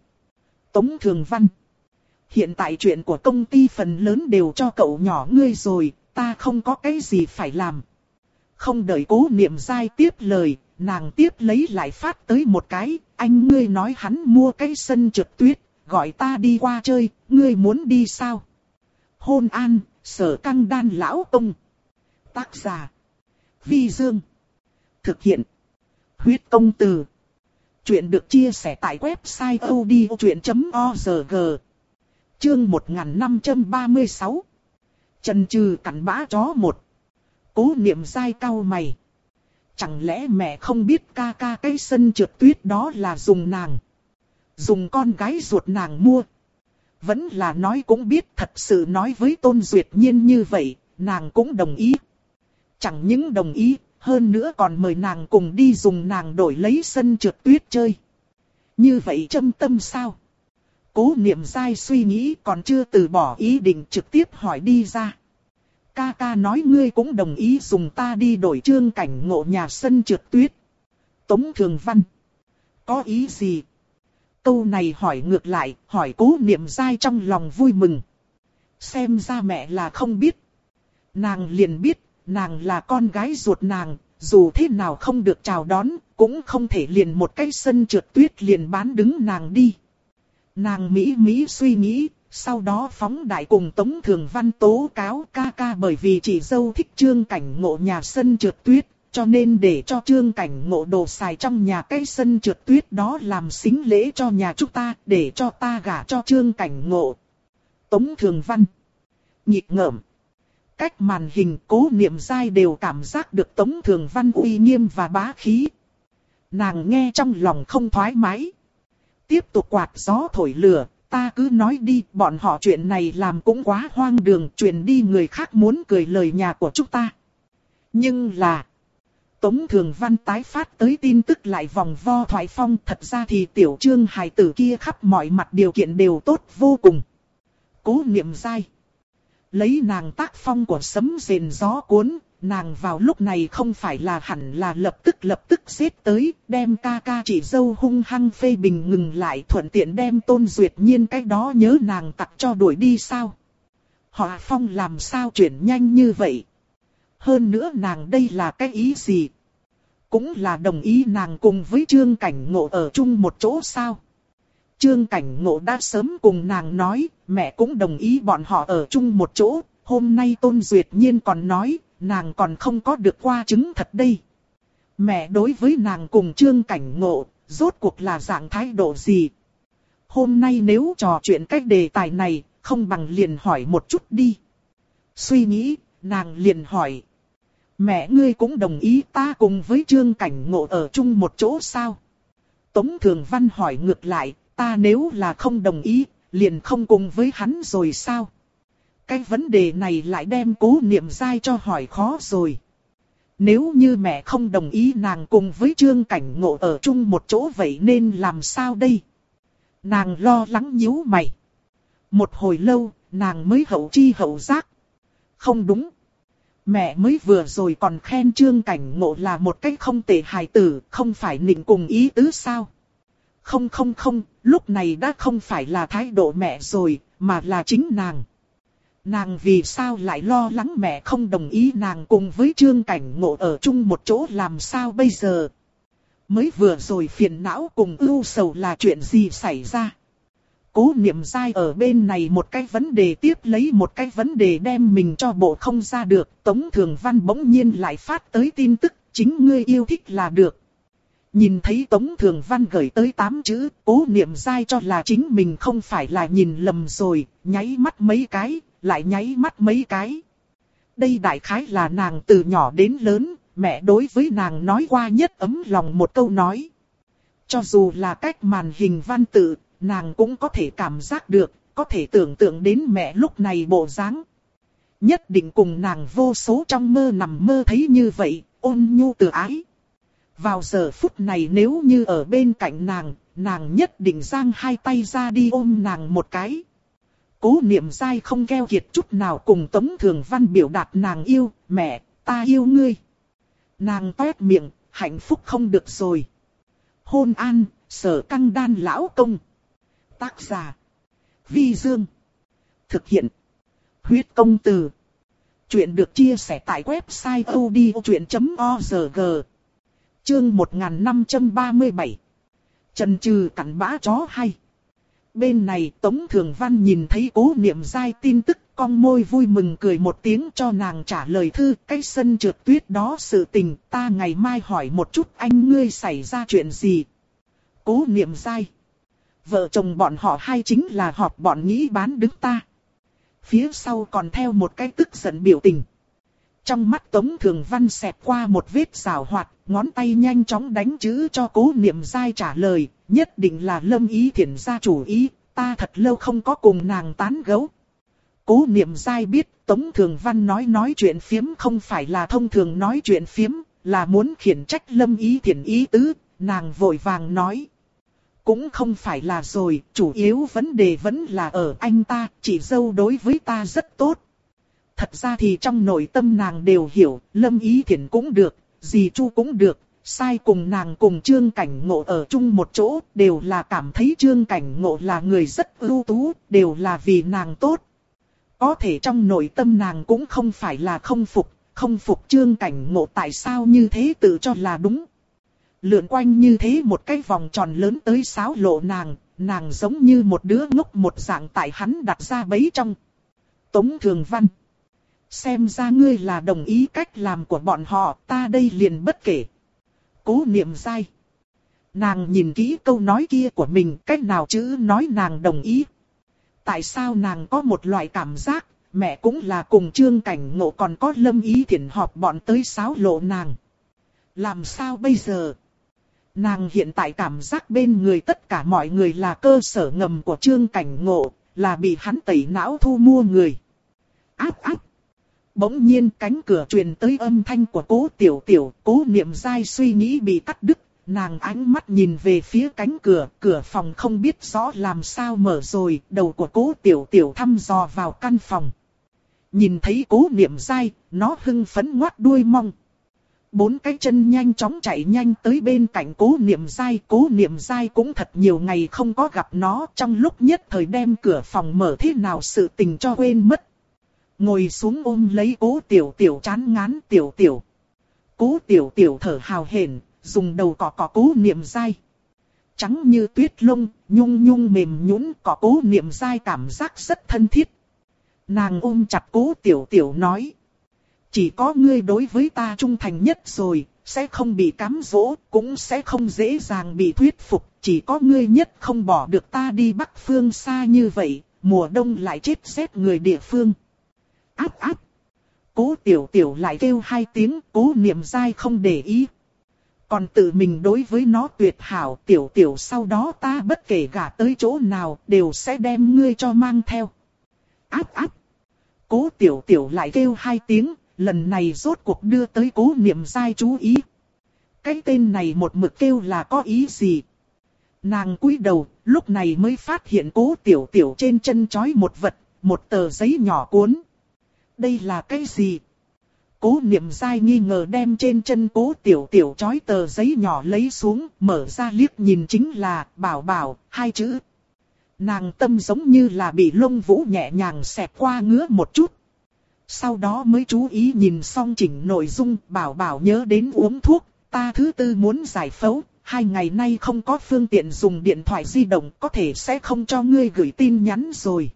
Tống Thường Văn Hiện tại chuyện của công ty phần lớn đều cho cậu nhỏ ngươi rồi, ta không có cái gì phải làm. Không đợi cố niệm dai tiếp lời, nàng tiếp lấy lại phát tới một cái, anh ngươi nói hắn mua cái sân trượt tuyết, gọi ta đi qua chơi, ngươi muốn đi sao? Hôn an, sở căng đan lão tông. Tác giả. Vi Dương. Thực hiện. Huyết công từ. Chuyện được chia sẻ tại website odchuyện.org. Chương 1536. Trần trừ cắn bã chó một. Cố niệm dai cao mày. Chẳng lẽ mẹ không biết ca ca cái sân trượt tuyết đó là dùng nàng. Dùng con gái ruột nàng mua. Vẫn là nói cũng biết thật sự nói với Tôn Duyệt Nhiên như vậy, nàng cũng đồng ý. Chẳng những đồng ý, hơn nữa còn mời nàng cùng đi dùng nàng đổi lấy sân trượt tuyết chơi. Như vậy châm tâm sao? Cố niệm dai suy nghĩ còn chưa từ bỏ ý định trực tiếp hỏi đi ra. Ca ca nói ngươi cũng đồng ý dùng ta đi đổi trương cảnh ngộ nhà sân trượt tuyết. Tống Thường Văn. Có ý gì? Câu này hỏi ngược lại, hỏi cố niệm dai trong lòng vui mừng. Xem ra mẹ là không biết. Nàng liền biết, nàng là con gái ruột nàng, dù thế nào không được chào đón, cũng không thể liền một cái sân trượt tuyết liền bán đứng nàng đi. Nàng Mỹ Mỹ suy nghĩ, sau đó phóng đại cùng Tống Thường Văn tố cáo ca ca bởi vì chị dâu thích trương cảnh ngộ nhà sân trượt tuyết, cho nên để cho trương cảnh ngộ đồ xài trong nhà cái sân trượt tuyết đó làm xính lễ cho nhà chúng ta, để cho ta gả cho trương cảnh ngộ. Tống Thường Văn Nhịp ngợm Cách màn hình cố niệm dai đều cảm giác được Tống Thường Văn uy nghiêm và bá khí. Nàng nghe trong lòng không thoải mái. Tiếp tục quạt gió thổi lửa, ta cứ nói đi, bọn họ chuyện này làm cũng quá hoang đường, truyền đi người khác muốn cười lời nhà của chúng ta. Nhưng là, Tống Thường Văn tái phát tới tin tức lại vòng vo thoại phong, thật ra thì tiểu trương hài tử kia khắp mọi mặt điều kiện đều tốt vô cùng. Cố niệm dai. Lấy nàng tác phong của sấm rền gió cuốn, nàng vào lúc này không phải là hẳn là lập tức lập tức xếp tới, đem ca ca chỉ dâu hung hăng phê bình ngừng lại thuận tiện đem tôn duyệt nhiên cái đó nhớ nàng tặng cho đuổi đi sao. Họ phong làm sao chuyển nhanh như vậy. Hơn nữa nàng đây là cái ý gì? Cũng là đồng ý nàng cùng với trương cảnh ngộ ở chung một chỗ sao? Trương cảnh ngộ đã sớm cùng nàng nói, mẹ cũng đồng ý bọn họ ở chung một chỗ, hôm nay Tôn Duyệt Nhiên còn nói, nàng còn không có được qua chứng thật đây. Mẹ đối với nàng cùng trương cảnh ngộ, rốt cuộc là dạng thái độ gì? Hôm nay nếu trò chuyện cách đề tài này, không bằng liền hỏi một chút đi. Suy nghĩ, nàng liền hỏi. Mẹ ngươi cũng đồng ý ta cùng với trương cảnh ngộ ở chung một chỗ sao? Tống Thường Văn hỏi ngược lại, ta nếu là không đồng ý, liền không cùng với hắn rồi sao? Cái vấn đề này lại đem cố niệm dai cho hỏi khó rồi. Nếu như mẹ không đồng ý nàng cùng với trương cảnh ngộ ở chung một chỗ vậy nên làm sao đây? Nàng lo lắng nhíu mày. Một hồi lâu, nàng mới hậu chi hậu giác. Không đúng. Mẹ mới vừa rồi còn khen trương cảnh ngộ là một cách không tệ hài tử, không phải nịnh cùng ý tứ sao? Không không không, lúc này đã không phải là thái độ mẹ rồi, mà là chính nàng. Nàng vì sao lại lo lắng mẹ không đồng ý nàng cùng với trương cảnh ngộ ở chung một chỗ làm sao bây giờ? Mới vừa rồi phiền não cùng ưu sầu là chuyện gì xảy ra? Cố niệm dai ở bên này một cái vấn đề tiếp lấy một cái vấn đề đem mình cho bộ không ra được. Tống Thường Văn bỗng nhiên lại phát tới tin tức, chính ngươi yêu thích là được. Nhìn thấy Tống Thường Văn gửi tới 8 chữ, cố niệm dai cho là chính mình không phải là nhìn lầm rồi, nháy mắt mấy cái, lại nháy mắt mấy cái. Đây đại khái là nàng từ nhỏ đến lớn, mẹ đối với nàng nói qua nhất ấm lòng một câu nói. Cho dù là cách màn hình văn tự, nàng cũng có thể cảm giác được, có thể tưởng tượng đến mẹ lúc này bộ dáng. Nhất định cùng nàng vô số trong mơ nằm mơ thấy như vậy, ôn nhu từ ái. Vào giờ phút này nếu như ở bên cạnh nàng, nàng nhất định giang hai tay ra đi ôm nàng một cái. Cố niệm dai không keo kiệt chút nào cùng Tống Thường Văn biểu đạt nàng yêu, mẹ, ta yêu ngươi. Nàng toét miệng, hạnh phúc không được rồi. Hôn an, sở căng đan lão công. Tác giả. Vi Dương. Thực hiện. Huyết công từ. Chuyện được chia sẻ tại website odchuyện.org. Chương 1537. Trần trừ cắn bã chó hay. Bên này, Tống Thường Văn nhìn thấy cố niệm dai tin tức con môi vui mừng cười một tiếng cho nàng trả lời thư, cái sân trượt tuyết đó sự tình, ta ngày mai hỏi một chút anh ngươi xảy ra chuyện gì. Cố niệm dai. Vợ chồng bọn họ hai chính là họp bọn nghĩ bán đứng ta. Phía sau còn theo một cái tức giận biểu tình. Trong mắt Tống Thường Văn xẹt qua một vết rào hoạt, ngón tay nhanh chóng đánh chữ cho cố niệm dai trả lời, nhất định là lâm ý thiện gia chủ ý, ta thật lâu không có cùng nàng tán gấu. Cố niệm dai biết Tống Thường Văn nói nói chuyện phiếm không phải là thông thường nói chuyện phiếm, là muốn khiển trách lâm ý thiện ý tứ, nàng vội vàng nói. Cũng không phải là rồi, chủ yếu vấn đề vẫn là ở anh ta, chị dâu đối với ta rất tốt. Thật ra thì trong nội tâm nàng đều hiểu, lâm ý thiện cũng được, dì chu cũng được, sai cùng nàng cùng Trương Cảnh Ngộ ở chung một chỗ, đều là cảm thấy Trương Cảnh Ngộ là người rất ưu tú, đều là vì nàng tốt. Có thể trong nội tâm nàng cũng không phải là không phục, không phục Trương Cảnh Ngộ tại sao như thế tự cho là đúng. Lượn quanh như thế một cái vòng tròn lớn tới sáo lộ nàng, nàng giống như một đứa ngốc một dạng tại hắn đặt ra bấy trong. Tống Thường Văn Xem ra ngươi là đồng ý cách làm của bọn họ, ta đây liền bất kể. Cố niệm sai. Nàng nhìn kỹ câu nói kia của mình, cách nào chữ nói nàng đồng ý. Tại sao nàng có một loại cảm giác, mẹ cũng là cùng trương cảnh ngộ còn có lâm ý thiện họp bọn tới sáo lộ nàng. Làm sao bây giờ? Nàng hiện tại cảm giác bên người tất cả mọi người là cơ sở ngầm của trương cảnh ngộ, là bị hắn tẩy não thu mua người. Áp áp. Bỗng nhiên cánh cửa truyền tới âm thanh của cố tiểu tiểu, cố niệm dai suy nghĩ bị cắt đứt, nàng ánh mắt nhìn về phía cánh cửa, cửa phòng không biết rõ làm sao mở rồi, đầu của cố tiểu tiểu thăm dò vào căn phòng. Nhìn thấy cố niệm dai, nó hưng phấn ngoát đuôi mong. Bốn cái chân nhanh chóng chạy nhanh tới bên cạnh cố niệm dai, cố niệm dai cũng thật nhiều ngày không có gặp nó trong lúc nhất thời đem cửa phòng mở thế nào sự tình cho quên mất. Ngồi xuống ôm lấy cố tiểu tiểu chán ngán tiểu tiểu. Cố tiểu tiểu thở hào hển, dùng đầu cọ cọ cố niệm dai. Trắng như tuyết lông, nhung nhung mềm nhũn cọ cố niệm dai cảm giác rất thân thiết. Nàng ôm chặt cố tiểu tiểu nói. Chỉ có ngươi đối với ta trung thành nhất rồi, sẽ không bị cám dỗ, cũng sẽ không dễ dàng bị thuyết phục. Chỉ có ngươi nhất không bỏ được ta đi bắc phương xa như vậy, mùa đông lại chết rét người địa phương áp áp. Cố tiểu tiểu lại kêu hai tiếng, cố niệm dai không để ý. Còn tự mình đối với nó tuyệt hảo, tiểu tiểu sau đó ta bất kể gả tới chỗ nào, đều sẽ đem ngươi cho mang theo. Áp áp. Cố tiểu tiểu lại kêu hai tiếng, lần này rốt cuộc đưa tới cố niệm dai chú ý. Cái tên này một mực kêu là có ý gì? Nàng cúi đầu, lúc này mới phát hiện cố tiểu tiểu trên chân chói một vật, một tờ giấy nhỏ cuốn đây là cái gì? Cố niệm dai nghi ngờ đem trên chân cố tiểu tiểu chói tờ giấy nhỏ lấy xuống, mở ra liếc nhìn chính là bảo bảo, hai chữ. Nàng tâm giống như là bị lông vũ nhẹ nhàng xẹp qua ngứa một chút. Sau đó mới chú ý nhìn xong chỉnh nội dung bảo bảo nhớ đến uống thuốc, ta thứ tư muốn giải phẫu, hai ngày nay không có phương tiện dùng điện thoại di động có thể sẽ không cho ngươi gửi tin nhắn rồi.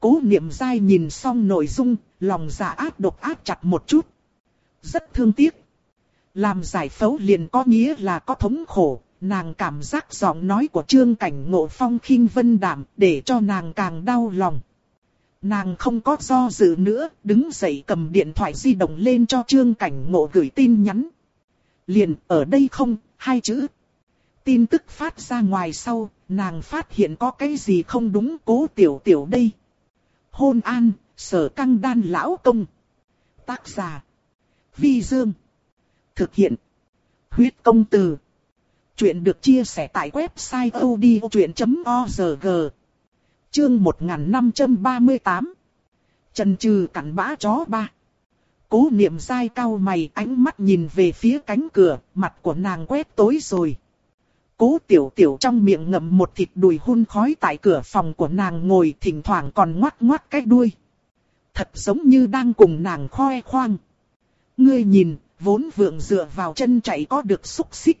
Cố niệm dai nhìn xong nội dung, lòng dạ giả ác độc ác chặt một chút. Rất thương tiếc. Làm giải phẫu liền có nghĩa là có thống khổ, nàng cảm giác giọng nói của trương cảnh ngộ phong khinh vân đảm để cho nàng càng đau lòng. Nàng không có do dự nữa, đứng dậy cầm điện thoại di động lên cho trương cảnh ngộ gửi tin nhắn. Liền ở đây không, hai chữ. Tin tức phát ra ngoài sau, nàng phát hiện có cái gì không đúng cố tiểu tiểu đây. Hôn an, sở căng đan lão công. Tác giả. Vi Dương. Thực hiện. Huyết công từ. Chuyện được chia sẻ tại website odchuyện.org. Chương 1538. Trần trừ cắn bã chó ba. Cố niệm dai cao mày ánh mắt nhìn về phía cánh cửa, mặt của nàng quét tối rồi. Cố tiểu tiểu trong miệng ngậm một thịt đùi hun khói tại cửa phòng của nàng ngồi thỉnh thoảng còn ngoắt ngoắt cái đuôi. Thật giống như đang cùng nàng khoe khoang. Ngươi nhìn, vốn vượng dựa vào chân chạy có được xúc xích.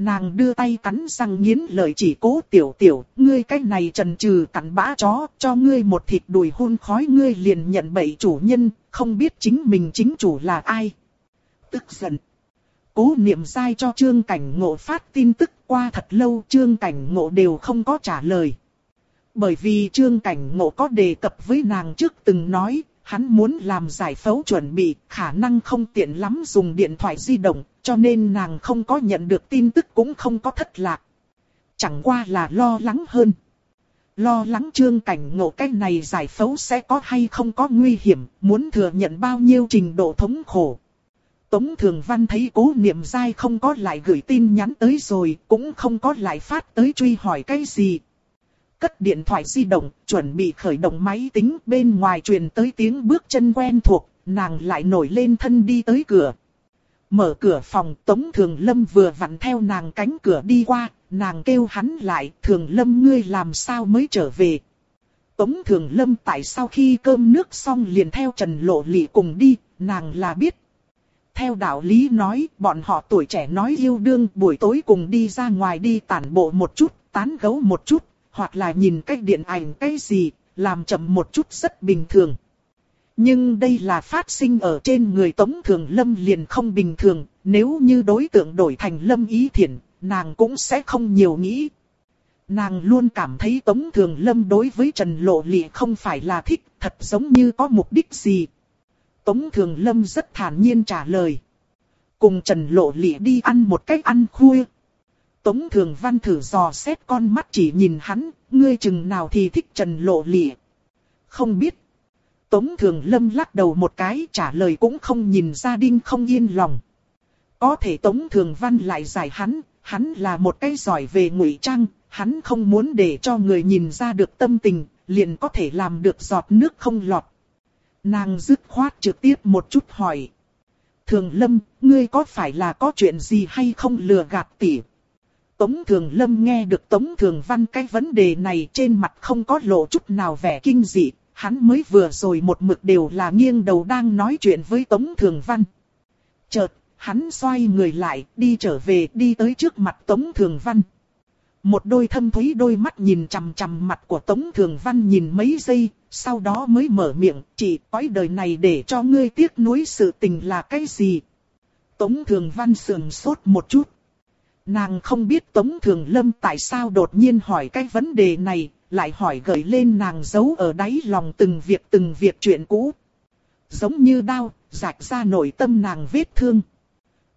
Nàng đưa tay cắn răng nghiến lời chỉ cố tiểu tiểu, ngươi cái này trần trừ cắn bã chó, cho ngươi một thịt đùi hun khói ngươi liền nhận bậy chủ nhân, không biết chính mình chính chủ là ai. Tức giận. Cố niệm sai cho Trương Cảnh Ngộ phát tin tức qua thật lâu Trương Cảnh Ngộ đều không có trả lời. Bởi vì Trương Cảnh Ngộ có đề cập với nàng trước từng nói, hắn muốn làm giải phẫu chuẩn bị, khả năng không tiện lắm dùng điện thoại di động, cho nên nàng không có nhận được tin tức cũng không có thất lạc. Chẳng qua là lo lắng hơn. Lo lắng Trương Cảnh Ngộ cái này giải phẫu sẽ có hay không có nguy hiểm, muốn thừa nhận bao nhiêu trình độ thống khổ. Tống Thường Văn thấy cố niệm dai không có lại gửi tin nhắn tới rồi, cũng không có lại phát tới truy hỏi cái gì. Cất điện thoại di động, chuẩn bị khởi động máy tính bên ngoài truyền tới tiếng bước chân quen thuộc, nàng lại nổi lên thân đi tới cửa. Mở cửa phòng Tống Thường Lâm vừa vặn theo nàng cánh cửa đi qua, nàng kêu hắn lại, Thường Lâm ngươi làm sao mới trở về. Tống Thường Lâm tại sau khi cơm nước xong liền theo Trần Lộ Lị cùng đi, nàng là biết. Theo đạo lý nói, bọn họ tuổi trẻ nói yêu đương buổi tối cùng đi ra ngoài đi tản bộ một chút, tán gấu một chút, hoặc là nhìn cái điện ảnh cái gì, làm chậm một chút rất bình thường. Nhưng đây là phát sinh ở trên người Tống Thường Lâm liền không bình thường, nếu như đối tượng đổi thành Lâm Ý Thiển, nàng cũng sẽ không nhiều nghĩ. Nàng luôn cảm thấy Tống Thường Lâm đối với Trần Lộ Lị không phải là thích, thật giống như có mục đích gì. Tống Thường Lâm rất thản nhiên trả lời. Cùng Trần Lộ Lị đi ăn một cách ăn khuya. Tống Thường Văn thử dò xét con mắt chỉ nhìn hắn, ngươi chừng nào thì thích Trần Lộ lịa. Không biết. Tống Thường Lâm lắc đầu một cái trả lời cũng không nhìn ra đinh không yên lòng. Có thể Tống Thường Văn lại giải hắn, hắn là một cái giỏi về ngụy trang, hắn không muốn để cho người nhìn ra được tâm tình, liền có thể làm được giọt nước không lọt. Nàng dứt khoát trực tiếp một chút hỏi. Thường Lâm, ngươi có phải là có chuyện gì hay không lừa gạt tỉ? Tống Thường Lâm nghe được Tống Thường Văn cái vấn đề này trên mặt không có lộ chút nào vẻ kinh dị, hắn mới vừa rồi một mực đều là nghiêng đầu đang nói chuyện với Tống Thường Văn. Chợt, hắn xoay người lại, đi trở về, đi tới trước mặt Tống Thường Văn. Một đôi thâm thúy đôi mắt nhìn chằm chằm mặt của Tống Thường Văn nhìn mấy giây, sau đó mới mở miệng, chỉ cõi đời này để cho ngươi tiếc nuối sự tình là cái gì. Tống Thường Văn sườn sốt một chút. Nàng không biết Tống Thường Lâm tại sao đột nhiên hỏi cái vấn đề này, lại hỏi gợi lên nàng giấu ở đáy lòng từng việc từng việc chuyện cũ. Giống như đau, rạch ra nội tâm nàng vết thương.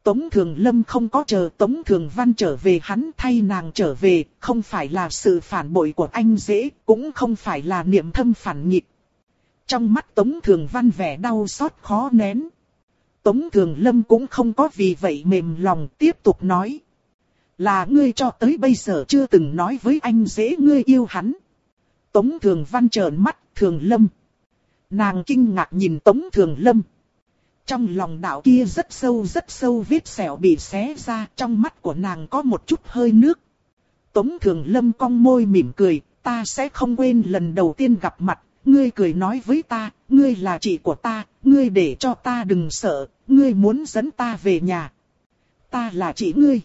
Tống Thường Lâm không có chờ Tống Thường Văn trở về hắn thay nàng trở về, không phải là sự phản bội của anh dễ, cũng không phải là niệm thâm phản nghịch. Trong mắt Tống Thường Văn vẻ đau xót khó nén. Tống Thường Lâm cũng không có vì vậy mềm lòng tiếp tục nói. Là ngươi cho tới bây giờ chưa từng nói với anh dễ ngươi yêu hắn. Tống Thường Văn trợn mắt, Thường Lâm. Nàng kinh ngạc nhìn Tống Thường Lâm. Trong lòng đạo kia rất sâu rất sâu vết sẹo bị xé ra, trong mắt của nàng có một chút hơi nước. Tống Thường Lâm cong môi mỉm cười, ta sẽ không quên lần đầu tiên gặp mặt, ngươi cười nói với ta, ngươi là chị của ta, ngươi để cho ta đừng sợ, ngươi muốn dẫn ta về nhà. Ta là chị ngươi.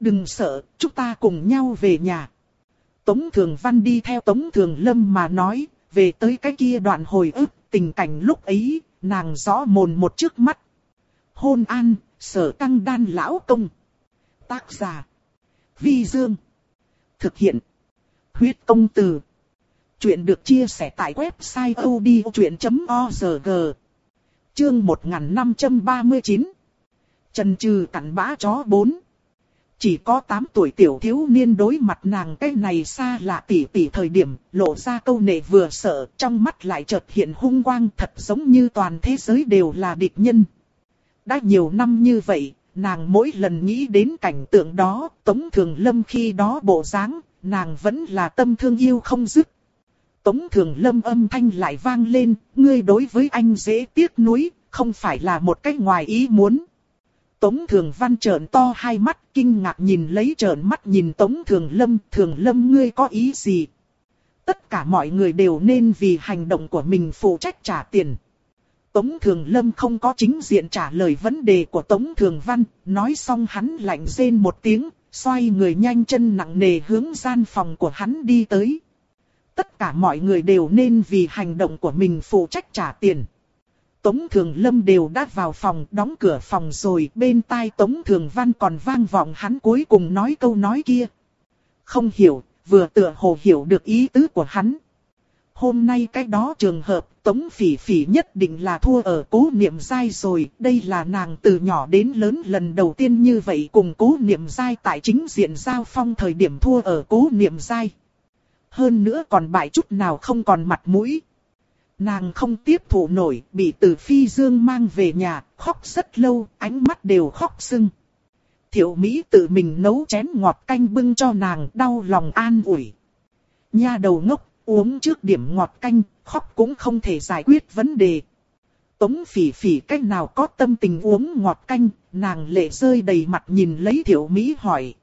Đừng sợ, chúng ta cùng nhau về nhà. Tống Thường Văn đi theo Tống Thường Lâm mà nói, về tới cái kia đoạn hồi ức, tình cảnh lúc ấy, nàng rõ mồn một trước mắt. Hôn an, sở căng đan lão công. Tác giả. Vi Dương. Thực hiện. Huyết công từ. Chuyện được chia sẻ tại website odchuyện.org. Chương 1539. Trần trừ cắn bã chó 4. Chỉ có 8 tuổi tiểu thiếu niên đối mặt nàng cái này xa lạ tỉ tỉ thời điểm, lộ ra câu nệ vừa sợ, trong mắt lại chợt hiện hung quang thật giống như toàn thế giới đều là địch nhân. Đã nhiều năm như vậy, nàng mỗi lần nghĩ đến cảnh tượng đó, Tống Thường Lâm khi đó bộ dáng, nàng vẫn là tâm thương yêu không dứt. Tống Thường Lâm âm thanh lại vang lên, ngươi đối với anh dễ tiếc nuối, không phải là một cách ngoài ý muốn. Tống Thường Văn trợn to hai mắt kinh ngạc nhìn lấy trợn mắt nhìn Tống Thường Lâm. Thường Lâm ngươi có ý gì? Tất cả mọi người đều nên vì hành động của mình phụ trách trả tiền. Tống Thường Lâm không có chính diện trả lời vấn đề của Tống Thường Văn. Nói xong hắn lạnh rên một tiếng, xoay người nhanh chân nặng nề hướng gian phòng của hắn đi tới. Tất cả mọi người đều nên vì hành động của mình phụ trách trả tiền. Tống Thường Lâm đều đã vào phòng đóng cửa phòng rồi bên tai Tống Thường Văn còn vang vọng hắn cuối cùng nói câu nói kia. Không hiểu, vừa tựa hồ hiểu được ý tứ của hắn. Hôm nay cái đó trường hợp Tống Phỉ Phỉ nhất định là thua ở cố niệm dai rồi. Đây là nàng từ nhỏ đến lớn lần đầu tiên như vậy cùng cố niệm dai tại chính diện giao phong thời điểm thua ở cố niệm dai. Hơn nữa còn bại chút nào không còn mặt mũi. Nàng không tiếp thụ nổi, bị từ phi dương mang về nhà, khóc rất lâu, ánh mắt đều khóc sưng. Thiệu Mỹ tự mình nấu chén ngọt canh bưng cho nàng đau lòng an ủi. Nha đầu ngốc, uống trước điểm ngọt canh, khóc cũng không thể giải quyết vấn đề. Tống phỉ phỉ cách nào có tâm tình uống ngọt canh, nàng lệ rơi đầy mặt nhìn lấy thiểu Mỹ hỏi.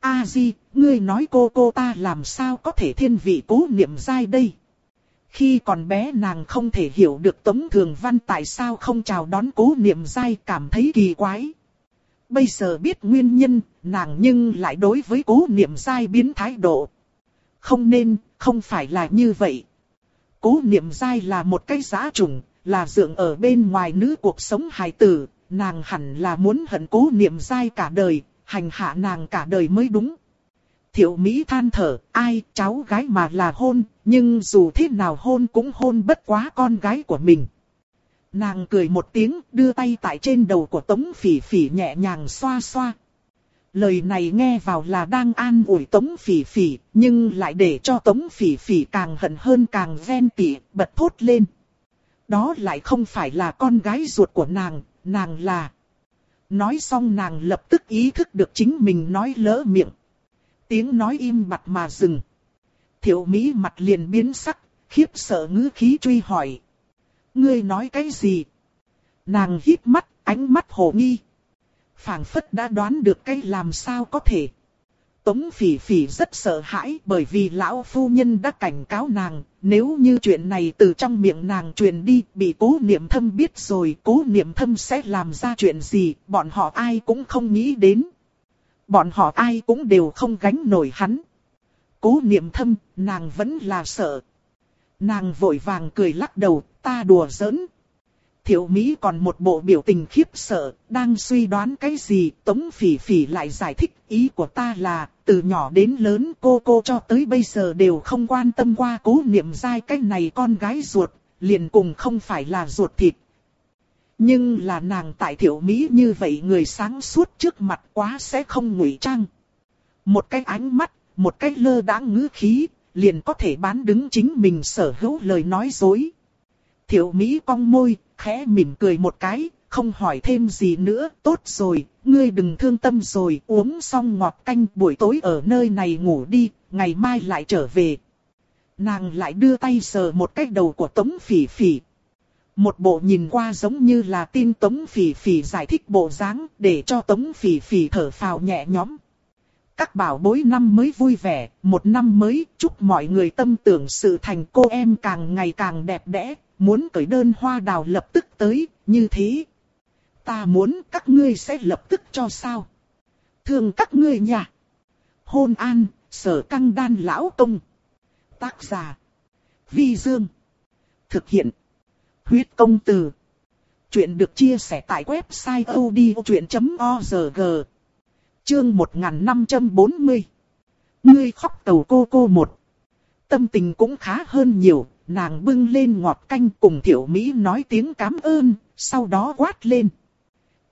A di, ngươi nói cô cô ta làm sao có thể thiên vị cố niệm dai đây? Khi còn bé nàng không thể hiểu được Tống Thường Văn tại sao không chào đón cố niệm dai cảm thấy kỳ quái. Bây giờ biết nguyên nhân, nàng nhưng lại đối với cố niệm dai biến thái độ. Không nên, không phải là như vậy. Cố niệm dai là một cái giá trùng, là dượng ở bên ngoài nữ cuộc sống hài tử, nàng hẳn là muốn hận cố niệm dai cả đời, hành hạ nàng cả đời mới đúng. Thiệu Mỹ than thở, ai, cháu gái mà là hôn, nhưng dù thế nào hôn cũng hôn bất quá con gái của mình. Nàng cười một tiếng, đưa tay tại trên đầu của Tống Phỉ Phỉ nhẹ nhàng xoa xoa. Lời này nghe vào là đang an ủi Tống Phỉ Phỉ, nhưng lại để cho Tống Phỉ Phỉ càng hận hơn càng ven tị, bật thốt lên. Đó lại không phải là con gái ruột của nàng, nàng là... Nói xong nàng lập tức ý thức được chính mình nói lỡ miệng. Tiếng nói im bặt mà dừng. Thiệu Mỹ mặt liền biến sắc, khiếp sợ ngữ khí truy hỏi. Ngươi nói cái gì? Nàng hít mắt, ánh mắt hồ nghi. phảng phất đã đoán được cái làm sao có thể. Tống phỉ phỉ rất sợ hãi bởi vì lão phu nhân đã cảnh cáo nàng, nếu như chuyện này từ trong miệng nàng truyền đi, bị cố niệm thâm biết rồi, cố niệm thâm sẽ làm ra chuyện gì, bọn họ ai cũng không nghĩ đến. Bọn họ ai cũng đều không gánh nổi hắn. Cố niệm thâm, nàng vẫn là sợ. Nàng vội vàng cười lắc đầu, ta đùa giỡn, Thiệu Mỹ còn một bộ biểu tình khiếp sợ, đang suy đoán cái gì, Tống Phỉ Phỉ lại giải thích ý của ta là, từ nhỏ đến lớn cô cô cho tới bây giờ đều không quan tâm qua cố niệm dai cái này con gái ruột, liền cùng không phải là ruột thịt. Nhưng là nàng tại thiểu Mỹ như vậy người sáng suốt trước mặt quá sẽ không ngụy trang. Một cái ánh mắt, một cái lơ đãng ngữ khí, liền có thể bán đứng chính mình sở hữu lời nói dối. Thiểu Mỹ cong môi, khẽ mỉm cười một cái, không hỏi thêm gì nữa, tốt rồi, ngươi đừng thương tâm rồi, uống xong ngọt canh buổi tối ở nơi này ngủ đi, ngày mai lại trở về. Nàng lại đưa tay sờ một cái đầu của Tống Phỉ Phỉ. Một bộ nhìn qua giống như là tin Tống Phỉ Phỉ giải thích bộ dáng để cho Tống Phỉ Phỉ thở phào nhẹ nhõm. Các bảo bối năm mới vui vẻ, một năm mới chúc mọi người tâm tưởng sự thành cô em càng ngày càng đẹp đẽ, muốn cởi đơn hoa đào lập tức tới, như thế. Ta muốn các ngươi sẽ lập tức cho sao. Thương các ngươi nha. Hôn an, sở căng đan lão công. Tác giả. Vi Dương. Thực hiện. Huyết công từ. Chuyện được chia sẻ tại website odchuyện.org. Chương 1540. Ngươi khóc tàu cô cô một. Tâm tình cũng khá hơn nhiều, nàng bưng lên ngọt canh cùng Tiểu Mỹ nói tiếng cảm ơn, sau đó quát lên.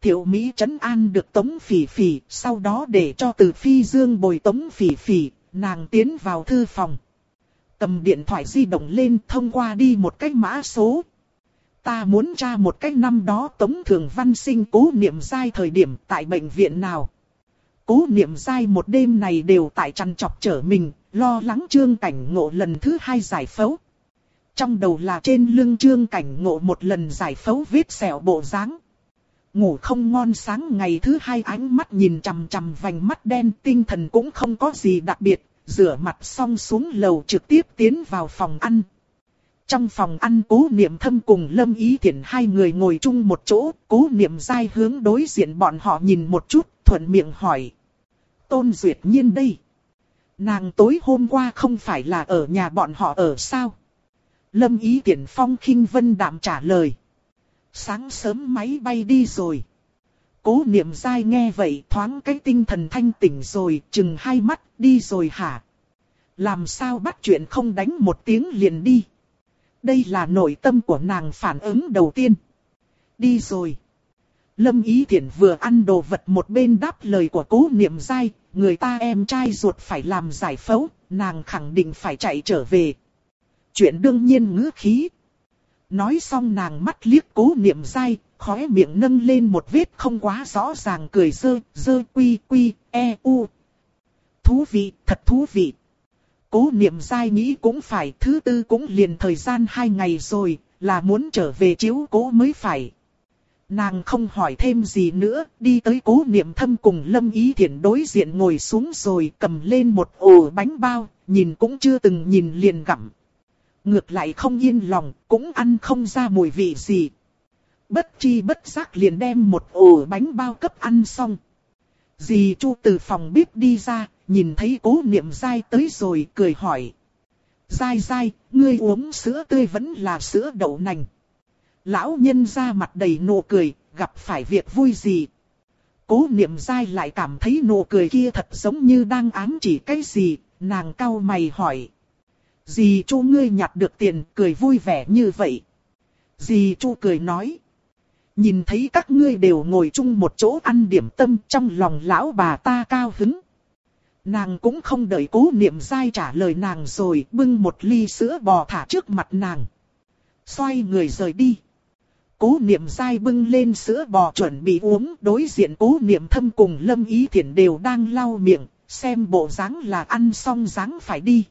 Tiểu Mỹ trấn an được Tống Phỉ Phỉ, sau đó để cho từ phi dương bồi Tống Phỉ Phỉ, nàng tiến vào thư phòng. Cầm điện thoại di động lên thông qua đi một cái mã số. Ta muốn tra một cái năm đó Tống Thường Văn sinh cố niệm giai thời điểm tại bệnh viện nào. Cố niệm giai một đêm này đều tại chăn chọc trở mình, lo lắng trương cảnh ngộ lần thứ hai giải phẫu. Trong đầu là trên lưng trương cảnh ngộ một lần giải phẫu vết sẹo bộ dáng. Ngủ không ngon sáng ngày thứ hai ánh mắt nhìn chằm chằm vành mắt đen tinh thần cũng không có gì đặc biệt, rửa mặt xong xuống lầu trực tiếp tiến vào phòng ăn. Trong phòng ăn cố niệm thâm cùng lâm ý thiện hai người ngồi chung một chỗ, cố niệm dai hướng đối diện bọn họ nhìn một chút, thuận miệng hỏi. Tôn Duyệt Nhiên đây. Nàng tối hôm qua không phải là ở nhà bọn họ ở sao? Lâm Ý Tiễn Phong khinh vân đạm trả lời. Sáng sớm máy bay đi rồi. Cố niệm dai nghe vậy thoáng cái tinh thần thanh tỉnh rồi, chừng hai mắt, đi rồi hả? Làm sao bắt chuyện không đánh một tiếng liền đi? Đây là nội tâm của nàng phản ứng đầu tiên. Đi rồi. Lâm Ý Thiển vừa ăn đồ vật một bên đáp lời của cố niệm dai, người ta em trai ruột phải làm giải phẫu, nàng khẳng định phải chạy trở về. Chuyện đương nhiên ngữ khí. Nói xong nàng mắt liếc cố niệm dai, khóe miệng nâng lên một vết không quá rõ ràng cười dơ, dơ quy quy, e u. Thú vị, thật thú vị. Cố niệm dai nghĩ cũng phải, thứ tư cũng liền thời gian hai ngày rồi, là muốn trở về chiếu cố mới phải. Nàng không hỏi thêm gì nữa, đi tới cố niệm thâm cùng lâm ý thiện đối diện ngồi xuống rồi cầm lên một ổ bánh bao, nhìn cũng chưa từng nhìn liền gặm. Ngược lại không yên lòng, cũng ăn không ra mùi vị gì. Bất chi bất giác liền đem một ổ bánh bao cấp ăn xong. Dì Chu từ phòng bếp đi ra, nhìn thấy cố niệm dai tới rồi cười hỏi. Dai dai, ngươi uống sữa tươi vẫn là sữa đậu nành. Lão nhân ra mặt đầy nụ cười, gặp phải việc vui gì. Cố niệm dai lại cảm thấy nụ cười kia thật giống như đang ám chỉ cái gì, nàng cau mày hỏi. Dì chu ngươi nhặt được tiền cười vui vẻ như vậy. Dì chu cười nói. Nhìn thấy các ngươi đều ngồi chung một chỗ ăn điểm tâm trong lòng lão bà ta cao hứng. Nàng cũng không đợi cố niệm dai trả lời nàng rồi bưng một ly sữa bò thả trước mặt nàng. Xoay người rời đi. Cố niệm dai bưng lên sữa bò chuẩn bị uống đối diện cố niệm thâm cùng lâm ý thiện đều đang lau miệng, xem bộ dáng là ăn xong dáng phải đi.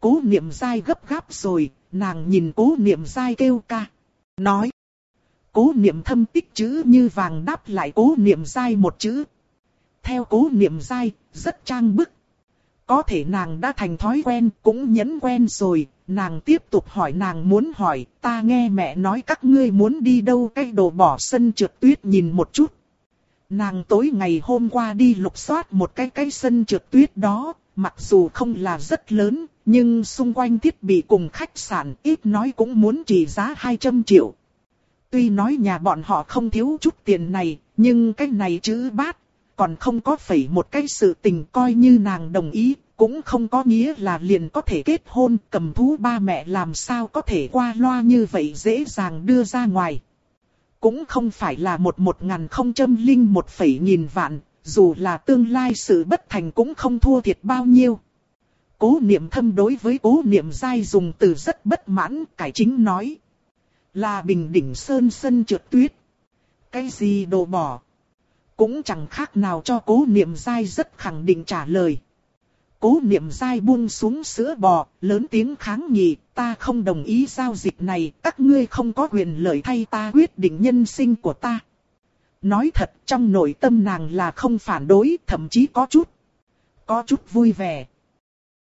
Cố niệm dai gấp gáp rồi, nàng nhìn cố niệm dai kêu ca. Nói. Cố niệm thâm tích chữ như vàng đáp lại cố niệm dai một chữ. Theo cố niệm dai, rất trang bức. Có thể nàng đã thành thói quen, cũng nhấn quen rồi, nàng tiếp tục hỏi nàng muốn hỏi, ta nghe mẹ nói các ngươi muốn đi đâu cái đồ bỏ sân trượt tuyết nhìn một chút. Nàng tối ngày hôm qua đi lục soát một cái cái sân trượt tuyết đó, mặc dù không là rất lớn, nhưng xung quanh thiết bị cùng khách sạn ít nói cũng muốn trị giá 200 triệu. Tuy nói nhà bọn họ không thiếu chút tiền này, nhưng cái này chữ bát, còn không có phải một cái sự tình coi như nàng đồng ý, cũng không có nghĩa là liền có thể kết hôn, cầm thú ba mẹ làm sao có thể qua loa như vậy dễ dàng đưa ra ngoài. Cũng không phải là một một ngàn không châm linh một phẩy nghìn vạn, dù là tương lai sự bất thành cũng không thua thiệt bao nhiêu. Cố niệm thâm đối với cố niệm dai dùng từ rất bất mãn, cải chính nói. Là bình đỉnh sơn sân trượt tuyết. Cái gì đồ bỏ. Cũng chẳng khác nào cho cố niệm dai rất khẳng định trả lời. Cố niệm dai buông xuống sữa bò, lớn tiếng kháng nghị, ta không đồng ý giao dịch này, các ngươi không có quyền lợi thay ta quyết định nhân sinh của ta. Nói thật trong nội tâm nàng là không phản đối, thậm chí có chút, có chút vui vẻ.